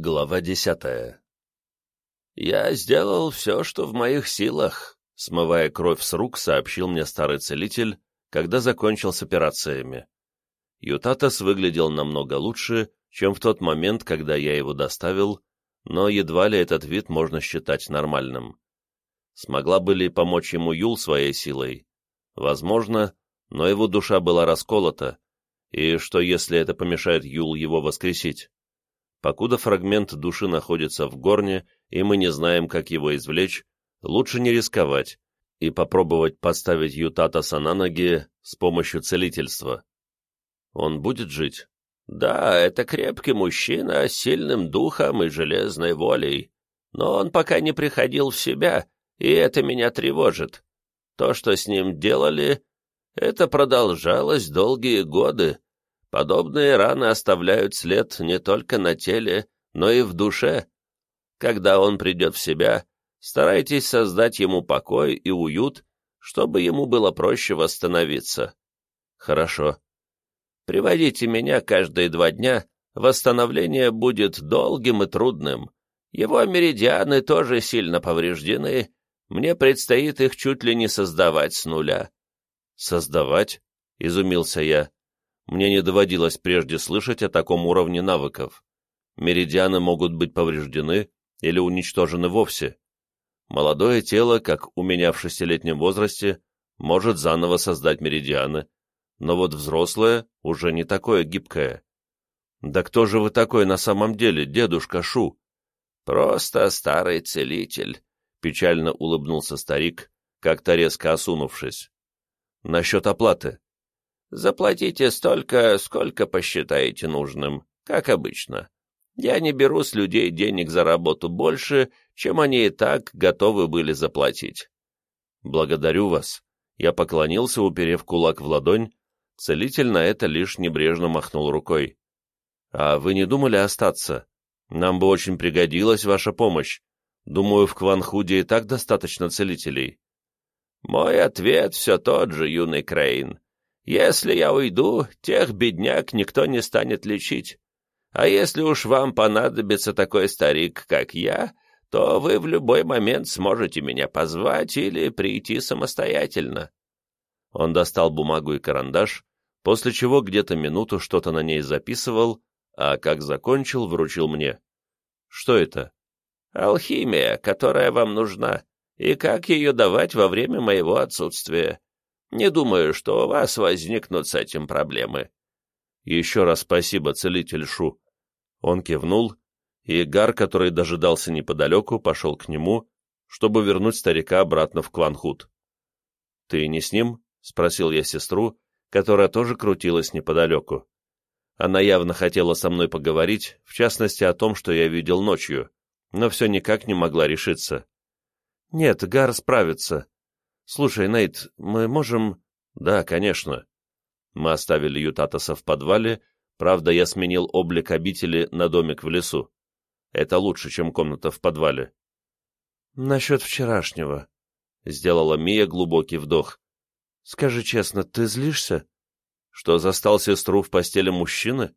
Глава десятая «Я сделал все, что в моих силах», — смывая кровь с рук, сообщил мне старый целитель, когда закончил с операциями. Ютатас выглядел намного лучше, чем в тот момент, когда я его доставил, но едва ли этот вид можно считать нормальным. Смогла бы ли помочь ему Юл своей силой? Возможно, но его душа была расколота, и что если это помешает Юл его воскресить? Покуда фрагмент души находится в горне, и мы не знаем, как его извлечь, лучше не рисковать и попробовать поставить Ютатаса на ноги с помощью целительства. Он будет жить? Да, это крепкий мужчина с сильным духом и железной волей. Но он пока не приходил в себя, и это меня тревожит. То, что с ним делали, это продолжалось долгие годы, Подобные раны оставляют след не только на теле, но и в душе. Когда он придет в себя, старайтесь создать ему покой и уют, чтобы ему было проще восстановиться. Хорошо. Приводите меня каждые два дня, восстановление будет долгим и трудным. Его меридианы тоже сильно повреждены, мне предстоит их чуть ли не создавать с нуля. «Создавать?» — изумился я. Мне не доводилось прежде слышать о таком уровне навыков. Меридианы могут быть повреждены или уничтожены вовсе. Молодое тело, как у меня в шестилетнем возрасте, может заново создать меридианы, но вот взрослое уже не такое гибкое. «Да кто же вы такой на самом деле, дедушка Шу?» «Просто старый целитель», — печально улыбнулся старик, как-то резко осунувшись. «Насчет оплаты. Заплатите столько, сколько посчитаете нужным, как обычно. Я не беру с людей денег за работу больше, чем они и так готовы были заплатить. Благодарю вас. Я поклонился, уперев кулак в ладонь. Целитель на это лишь небрежно махнул рукой. А вы не думали остаться? Нам бы очень пригодилась ваша помощь. Думаю, в Кванхуде и так достаточно целителей. Мой ответ все тот же, юный Крейн. Если я уйду, тех бедняк никто не станет лечить. А если уж вам понадобится такой старик, как я, то вы в любой момент сможете меня позвать или прийти самостоятельно». Он достал бумагу и карандаш, после чего где-то минуту что-то на ней записывал, а как закончил, вручил мне. «Что это?» «Алхимия, которая вам нужна, и как ее давать во время моего отсутствия. Не думаю, что у вас возникнут с этим проблемы. Еще раз спасибо, целитель Шу. Он кивнул, и Гар, который дожидался неподалеку, пошел к нему, чтобы вернуть старика обратно в Кванхут. «Ты не с ним?» — спросил я сестру, которая тоже крутилась неподалеку. Она явно хотела со мной поговорить, в частности о том, что я видел ночью, но все никак не могла решиться. «Нет, Гар справится. «Слушай, Нейт, мы можем...» «Да, конечно». Мы оставили Ютатаса в подвале, правда, я сменил облик обители на домик в лесу. Это лучше, чем комната в подвале. «Насчет вчерашнего», — сделала Мия глубокий вдох. «Скажи честно, ты злишься?» «Что застал сестру в постели мужчины?»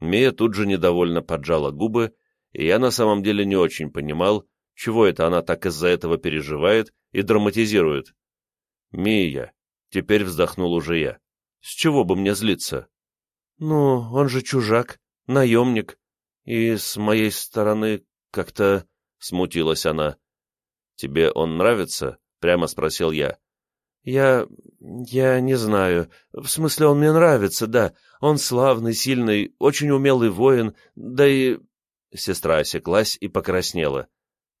Мия тут же недовольно поджала губы, и я на самом деле не очень понимал, чего это она так из-за этого переживает и драматизирует. «Мия», — теперь вздохнул уже я, — «с чего бы мне злиться?» «Ну, он же чужак, наемник, и с моей стороны как-то...» — смутилась она. «Тебе он нравится?» — прямо спросил я. «Я... я не знаю. В смысле, он мне нравится, да. Он славный, сильный, очень умелый воин, да и...» Сестра осеклась и покраснела.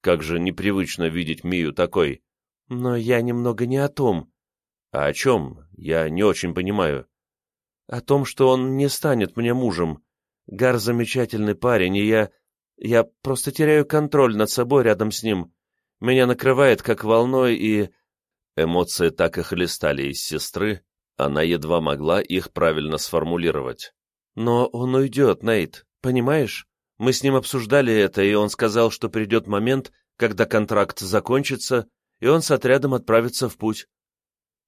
Как же непривычно видеть Мию такой. Но я немного не о том. А о чем? Я не очень понимаю. О том, что он не станет мне мужем. Гар замечательный парень, и я... Я просто теряю контроль над собой рядом с ним. Меня накрывает как волной, и... Эмоции так и хлестали из сестры, она едва могла их правильно сформулировать. Но он уйдет, Нейт, понимаешь? Мы с ним обсуждали это, и он сказал, что придет момент, когда контракт закончится, и он с отрядом отправится в путь.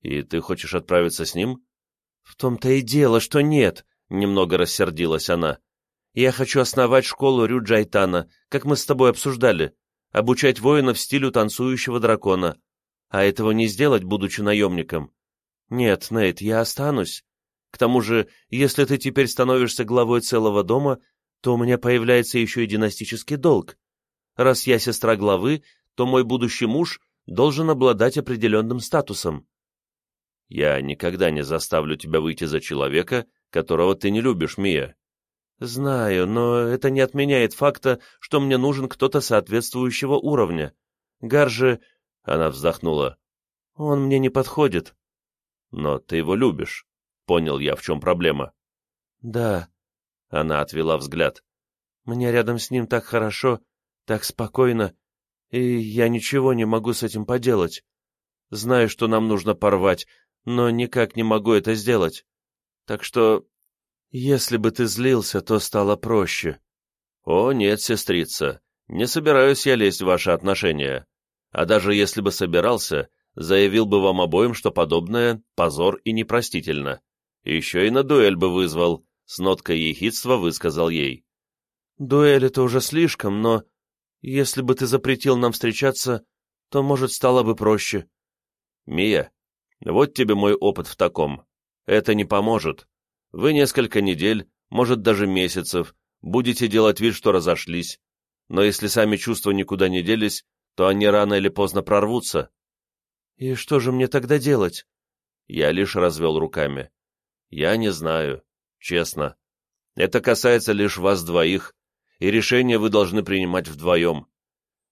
И ты хочешь отправиться с ним? В том-то и дело, что нет, немного рассердилась она. Я хочу основать школу Рюджайтана, как мы с тобой обсуждали, обучать воинов стилю танцующего дракона. А этого не сделать, будучи наемником. Нет, Нейт, я останусь. К тому же, если ты теперь становишься главой целого дома, то у меня появляется еще и династический долг. Раз я сестра главы, то мой будущий муж должен обладать определенным статусом. Я никогда не заставлю тебя выйти за человека, которого ты не любишь, Мия. Знаю, но это не отменяет факта, что мне нужен кто-то соответствующего уровня. Гаржи... Она вздохнула. Он мне не подходит. Но ты его любишь. Понял я, в чем проблема. Да. Она отвела взгляд. Мне рядом с ним так хорошо, так спокойно, и я ничего не могу с этим поделать. Знаю, что нам нужно порвать, но никак не могу это сделать. Так что, если бы ты злился, то стало проще. О, нет, сестрица, не собираюсь я лезть в ваши отношения. А даже если бы собирался, заявил бы вам обоим, что подобное — позор и непростительно. Еще и на дуэль бы вызвал, с ноткой ехидства высказал ей. Дуэль — это уже слишком, но если бы ты запретил нам встречаться, то, может, стало бы проще. Мия, вот тебе мой опыт в таком. Это не поможет. Вы несколько недель, может, даже месяцев, будете делать вид, что разошлись. Но если сами чувства никуда не делись, то они рано или поздно прорвутся. И что же мне тогда делать? Я лишь развел руками. Я не знаю, честно. Это касается лишь вас двоих, и решение вы должны принимать вдвоем.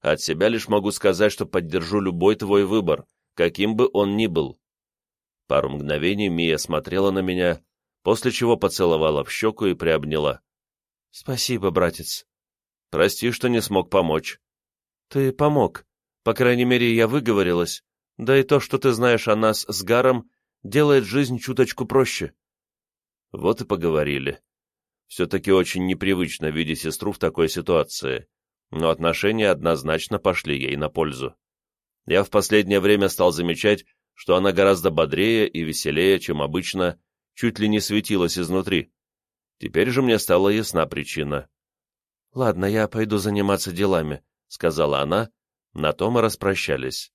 От себя лишь могу сказать, что поддержу любой твой выбор, каким бы он ни был. Пару мгновений Мия смотрела на меня, после чего поцеловала в щеку и приобняла. — Спасибо, братец. — Прости, что не смог помочь. — Ты помог. По крайней мере, я выговорилась. Да и то, что ты знаешь о нас с Гаром, делает жизнь чуточку проще. Вот и поговорили. Все-таки очень непривычно видеть сестру в такой ситуации, но отношения однозначно пошли ей на пользу. Я в последнее время стал замечать, что она гораздо бодрее и веселее, чем обычно, чуть ли не светилась изнутри. Теперь же мне стала ясна причина. «Ладно, я пойду заниматься делами», — сказала она, на том мы распрощались.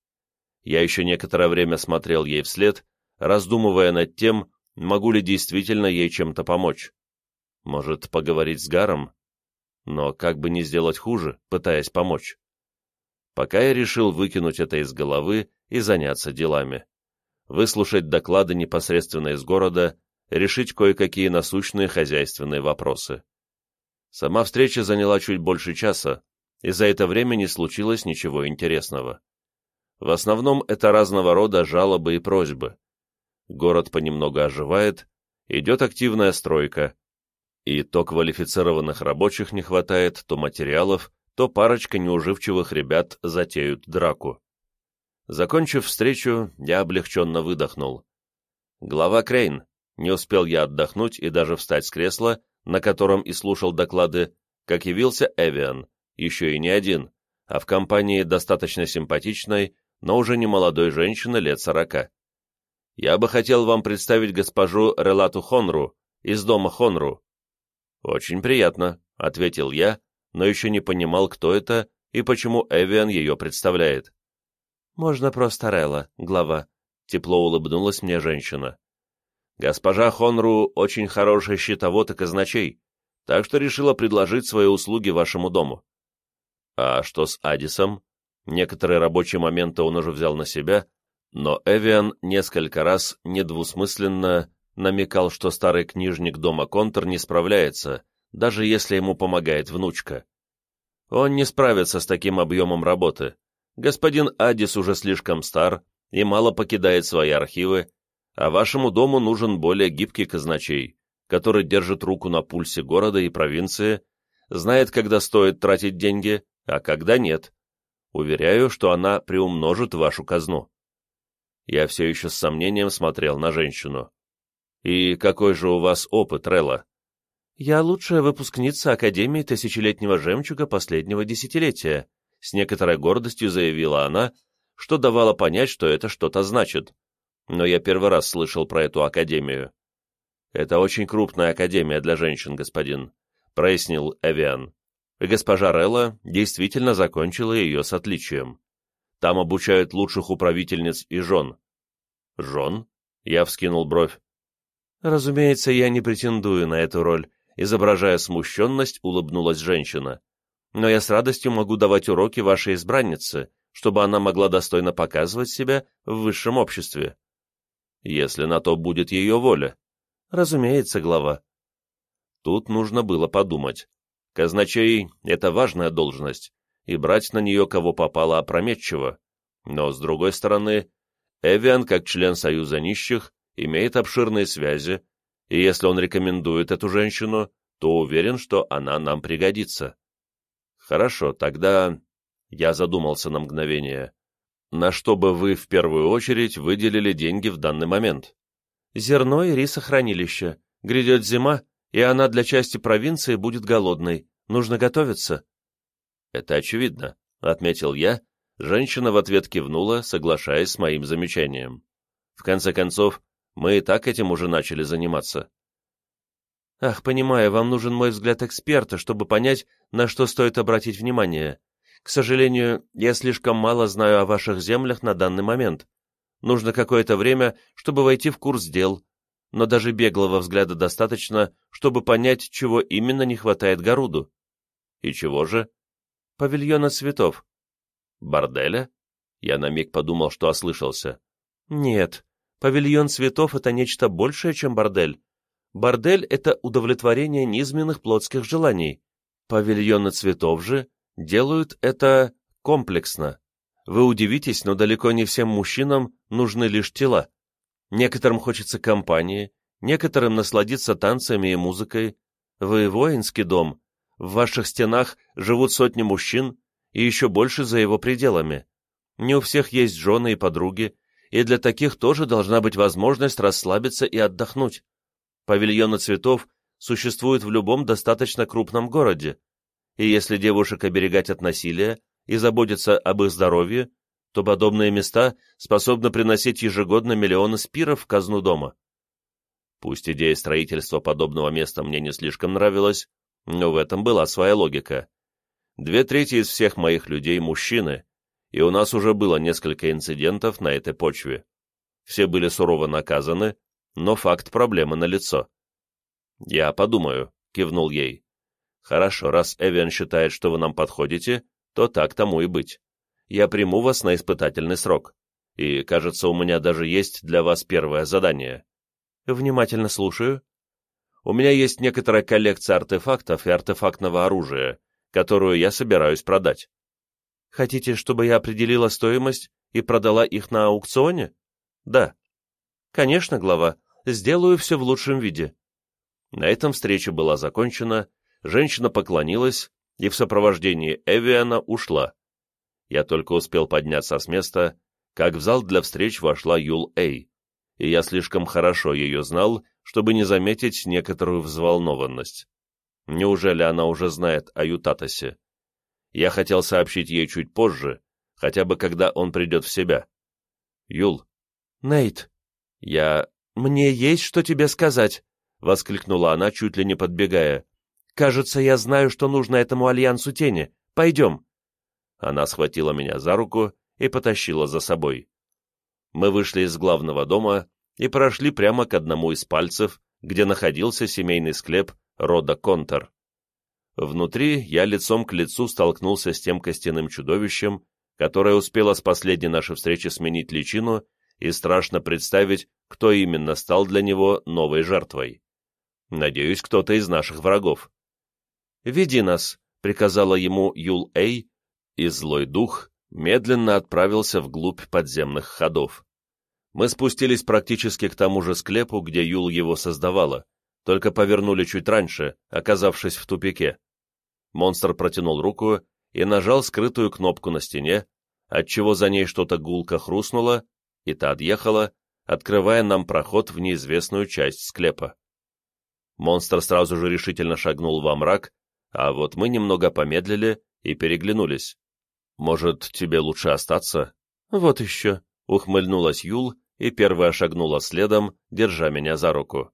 Я еще некоторое время смотрел ей вслед, раздумывая над тем, могу ли действительно ей чем-то помочь. Может, поговорить с Гаром? Но как бы не сделать хуже, пытаясь помочь. Пока я решил выкинуть это из головы и заняться делами. Выслушать доклады непосредственно из города, решить кое-какие насущные хозяйственные вопросы. Сама встреча заняла чуть больше часа, и за это время не случилось ничего интересного. В основном это разного рода жалобы и просьбы. Город понемногу оживает, идет активная стройка, и то квалифицированных рабочих не хватает, то материалов, то парочка неуживчивых ребят затеют драку. Закончив встречу, я облегченно выдохнул. Глава Крейн, не успел я отдохнуть и даже встать с кресла, на котором и слушал доклады, как явился Эвиан, еще и не один, а в компании достаточно симпатичной, но уже не молодой женщины лет сорока. Я бы хотел вам представить госпожу Релату Хонру из дома Хонру. Очень приятно, ответил я, но еще не понимал, кто это и почему Эвиан ее представляет. Можно просто Релла, глава, тепло улыбнулась мне женщина. Госпожа Хонру очень хороший щитовод и казначей, так что решила предложить свои услуги вашему дому. А что с Адисом? Некоторые рабочие моменты он уже взял на себя, но Эвиан несколько раз недвусмысленно намекал, что старый книжник дома Контр не справляется, даже если ему помогает внучка. Он не справится с таким объемом работы. Господин Адис уже слишком стар и мало покидает свои архивы, а вашему дому нужен более гибкий казначей, который держит руку на пульсе города и провинции, знает, когда стоит тратить деньги, а когда нет. Уверяю, что она приумножит вашу казну. Я все еще с сомнением смотрел на женщину. «И какой же у вас опыт, Релла?» «Я лучшая выпускница Академии Тысячелетнего Жемчуга последнего десятилетия», с некоторой гордостью заявила она, что давало понять, что это что-то значит. Но я первый раз слышал про эту Академию. «Это очень крупная Академия для женщин, господин. — прояснил Эвиан. Госпожа Релла действительно закончила ее с отличием. Там обучают лучших управительниц и жен. Жен? Я вскинул бровь. Разумеется, я не претендую на эту роль, изображая смущенность, улыбнулась женщина. Но я с радостью могу давать уроки вашей избраннице, чтобы она могла достойно показывать себя в высшем обществе. Если на то будет ее воля. Разумеется, глава. Тут нужно было подумать. Казначей — это важная должность, и брать на нее кого попало опрометчиво. Но, с другой стороны, Эвиан, как член Союза нищих, имеет обширные связи, и если он рекомендует эту женщину, то уверен, что она нам пригодится. Хорошо, тогда... Я задумался на мгновение. На что бы вы в первую очередь выделили деньги в данный момент? Зерно и рисохранилище. Грядет зима, и она для части провинции будет голодной. Нужно готовиться. Это очевидно, — отметил я. Женщина в ответ кивнула, соглашаясь с моим замечанием. В конце концов, мы и так этим уже начали заниматься. Ах, понимаю, вам нужен мой взгляд эксперта, чтобы понять, на что стоит обратить внимание. К сожалению, я слишком мало знаю о ваших землях на данный момент. Нужно какое-то время, чтобы войти в курс дел, но даже беглого взгляда достаточно, чтобы понять, чего именно не хватает Горуду. И чего же? Павильона цветов. Борделя? Я на миг подумал, что ослышался. Нет, павильон цветов — это нечто большее, чем бордель. Бордель — это удовлетворение низменных плотских желаний. Павильоны цветов же делают это комплексно. Вы удивитесь, но далеко не всем мужчинам нужны лишь тела. Некоторым хочется компании, некоторым насладиться танцами и музыкой. Вы воинский дом. В ваших стенах живут сотни мужчин, и еще больше за его пределами. Не у всех есть жены и подруги, и для таких тоже должна быть возможность расслабиться и отдохнуть. Павильоны цветов существуют в любом достаточно крупном городе, и если девушек оберегать от насилия и заботиться об их здоровье, то подобные места способны приносить ежегодно миллионы спиров в казну дома. Пусть идея строительства подобного места мне не слишком нравилась, но в этом была своя логика. Две трети из всех моих людей – мужчины, и у нас уже было несколько инцидентов на этой почве. Все были сурово наказаны, но факт проблемы налицо. «Я подумаю», — кивнул ей. «Хорошо, раз Эвиан считает, что вы нам подходите, то так тому и быть я приму вас на испытательный срок. И, кажется, у меня даже есть для вас первое задание. Внимательно слушаю. У меня есть некоторая коллекция артефактов и артефактного оружия, которую я собираюсь продать. Хотите, чтобы я определила стоимость и продала их на аукционе? Да. Конечно, глава. Сделаю все в лучшем виде. На этом встреча была закончена, женщина поклонилась и в сопровождении Эвиана ушла. Я только успел подняться с места, как в зал для встреч вошла Юл Эй, и я слишком хорошо ее знал, чтобы не заметить некоторую взволнованность. Неужели она уже знает о Ютатосе? Я хотел сообщить ей чуть позже, хотя бы когда он придет в себя. Юл. Нейт. Я... Мне есть что тебе сказать, — воскликнула она, чуть ли не подбегая. Кажется, я знаю, что нужно этому Альянсу Тени. Пойдем. Она схватила меня за руку и потащила за собой. Мы вышли из главного дома и прошли прямо к одному из пальцев, где находился семейный склеп рода Контор. Внутри я лицом к лицу столкнулся с тем костяным чудовищем, которое успело с последней нашей встречи сменить личину, и страшно представить, кто именно стал для него новой жертвой. Надеюсь, кто-то из наших врагов. «Веди нас», — приказала ему Юл-Эй, и злой дух медленно отправился вглубь подземных ходов. Мы спустились практически к тому же склепу, где Юл его создавала, только повернули чуть раньше, оказавшись в тупике. Монстр протянул руку и нажал скрытую кнопку на стене, отчего за ней что-то гулко хрустнуло, и та отъехала, открывая нам проход в неизвестную часть склепа. Монстр сразу же решительно шагнул во мрак, а вот мы немного помедлили и переглянулись. «Может, тебе лучше остаться?» «Вот еще», — ухмыльнулась Юл и первая шагнула следом, держа меня за руку.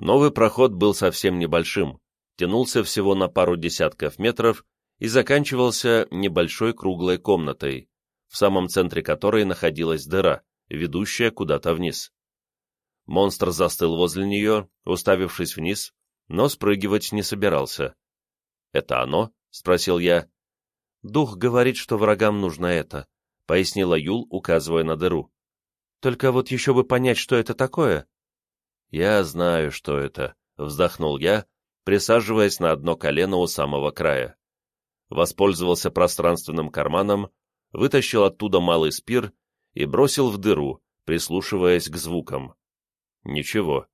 Новый проход был совсем небольшим, тянулся всего на пару десятков метров и заканчивался небольшой круглой комнатой, в самом центре которой находилась дыра, ведущая куда-то вниз. Монстр застыл возле нее, уставившись вниз, но спрыгивать не собирался. «Это оно?» — спросил я. «Дух говорит, что врагам нужно это», — пояснила Юл, указывая на дыру. «Только вот еще бы понять, что это такое». «Я знаю, что это», — вздохнул я, присаживаясь на одно колено у самого края. Воспользовался пространственным карманом, вытащил оттуда малый спир и бросил в дыру, прислушиваясь к звукам. Ничего.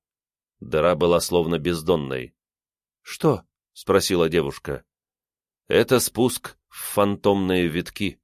Дыра была словно бездонной. «Что?» — спросила девушка. «Это спуск в фантомные витки»,